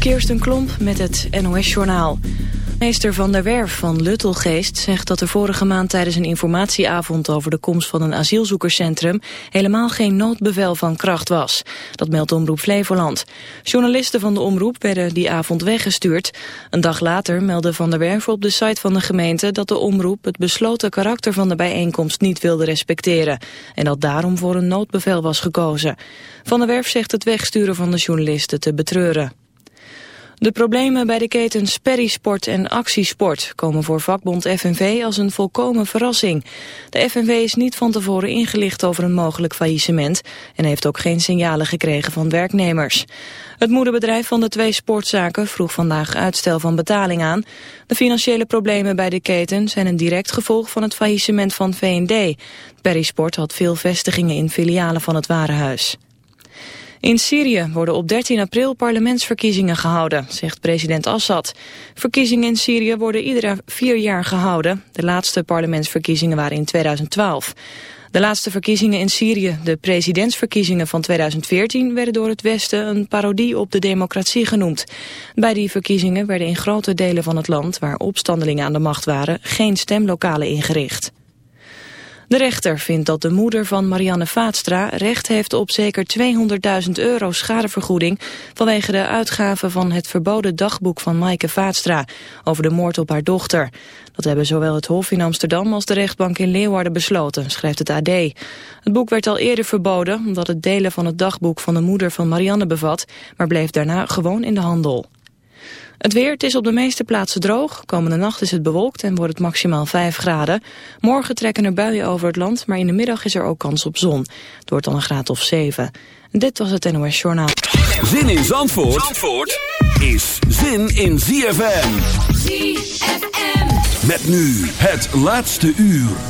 Kirsten Klomp met het NOS-journaal. Meester Van der Werf van Luttelgeest zegt dat er vorige maand tijdens een informatieavond over de komst van een asielzoekerscentrum helemaal geen noodbevel van kracht was. Dat meldt Omroep Flevoland. Journalisten van de omroep werden die avond weggestuurd. Een dag later meldde Van der Werf op de site van de gemeente dat de omroep het besloten karakter van de bijeenkomst niet wilde respecteren. En dat daarom voor een noodbevel was gekozen. Van der Werf zegt het wegsturen van de journalisten te betreuren. De problemen bij de ketens Perisport en Actiesport komen voor vakbond FNV als een volkomen verrassing. De FNV is niet van tevoren ingelicht over een mogelijk faillissement en heeft ook geen signalen gekregen van werknemers. Het moederbedrijf van de twee sportzaken vroeg vandaag uitstel van betaling aan. De financiële problemen bij de keten zijn een direct gevolg van het faillissement van V&D. Perisport had veel vestigingen in filialen van het Warenhuis. In Syrië worden op 13 april parlementsverkiezingen gehouden, zegt president Assad. Verkiezingen in Syrië worden iedere vier jaar gehouden. De laatste parlementsverkiezingen waren in 2012. De laatste verkiezingen in Syrië, de presidentsverkiezingen van 2014, werden door het Westen een parodie op de democratie genoemd. Bij die verkiezingen werden in grote delen van het land, waar opstandelingen aan de macht waren, geen stemlokalen ingericht. De rechter vindt dat de moeder van Marianne Vaatstra recht heeft op zeker 200.000 euro schadevergoeding vanwege de uitgaven van het verboden dagboek van Maaike Vaatstra over de moord op haar dochter. Dat hebben zowel het Hof in Amsterdam als de rechtbank in Leeuwarden besloten, schrijft het AD. Het boek werd al eerder verboden omdat het delen van het dagboek van de moeder van Marianne bevat, maar bleef daarna gewoon in de handel. Het weer, het is op de meeste plaatsen droog. Komende nacht is het bewolkt en wordt het maximaal 5 graden. Morgen trekken er buien over het land, maar in de middag is er ook kans op zon. Het wordt dan een graad of 7. Dit was het NOS Journaal. Zin in Zandvoort, Zandvoort is zin in ZFM. ZFM. Met nu het laatste uur.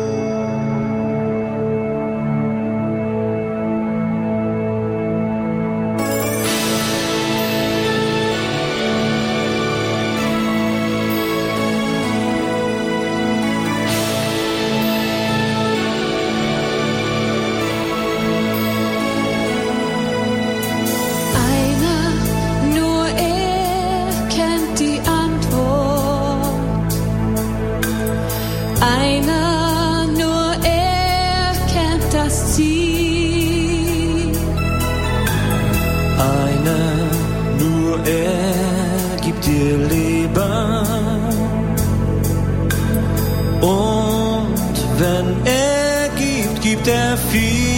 Eine, nur er gibt dir Leben. Und wenn er gibt, gibt er viel.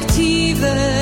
perspectieven.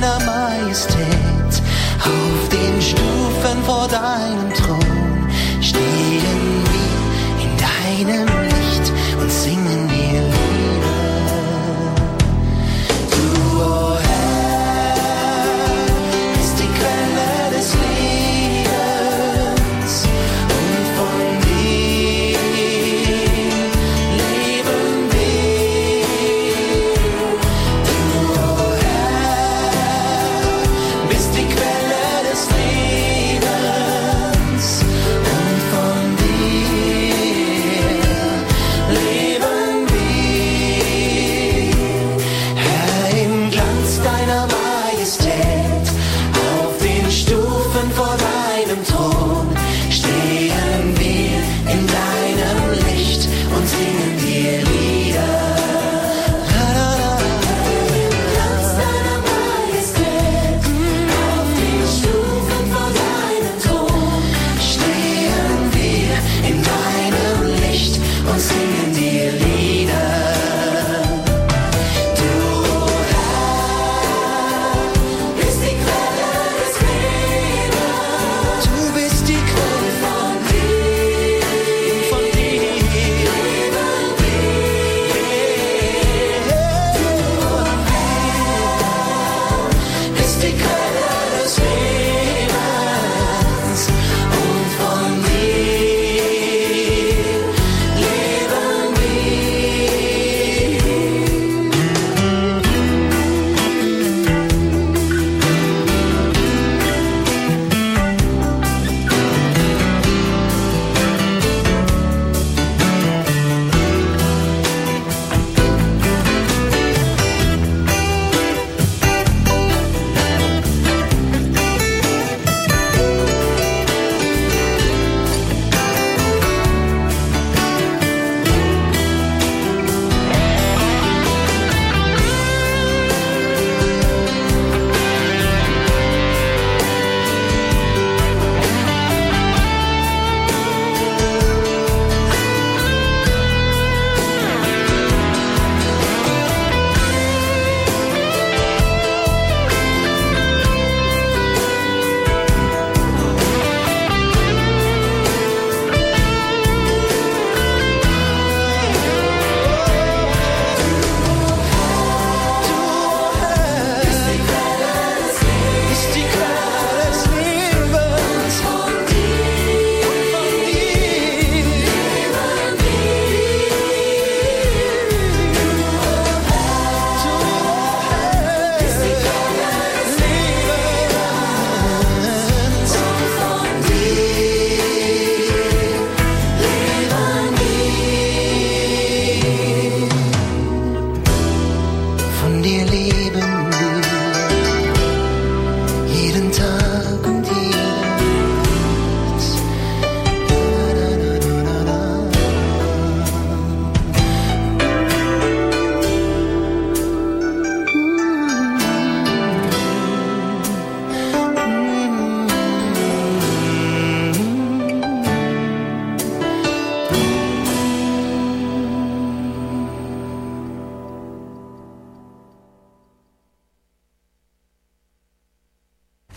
Deiner Majestät, auf den Stufen vor deinem Thron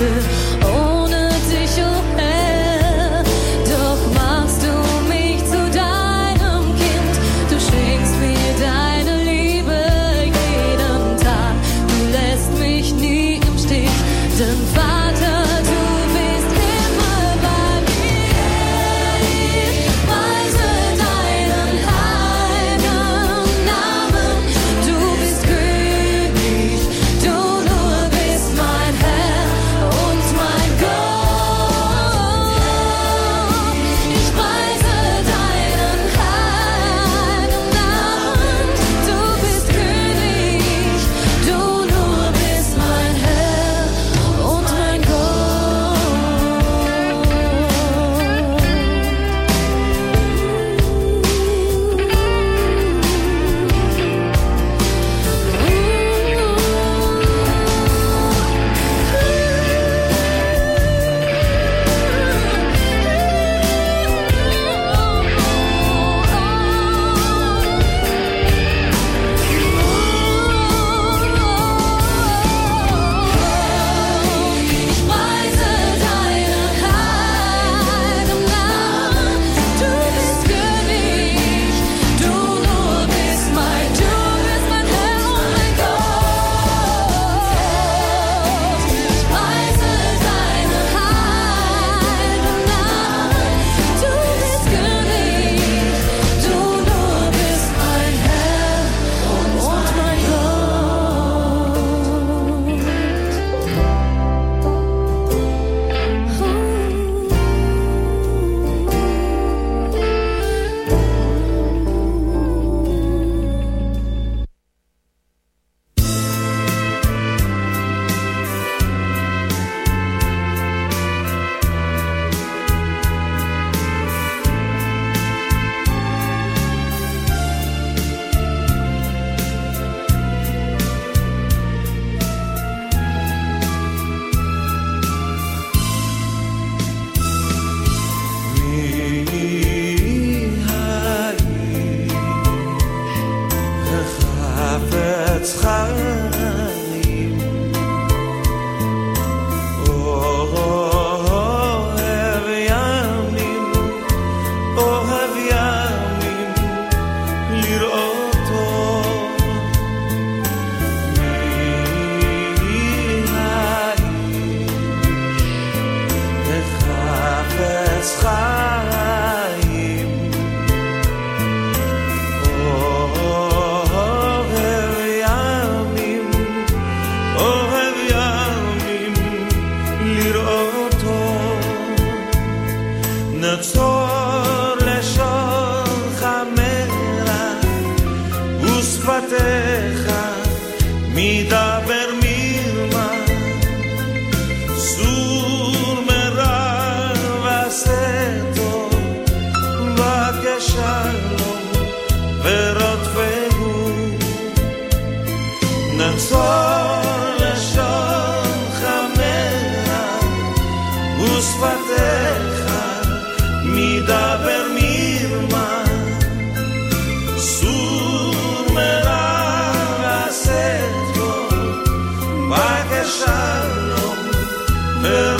to Fill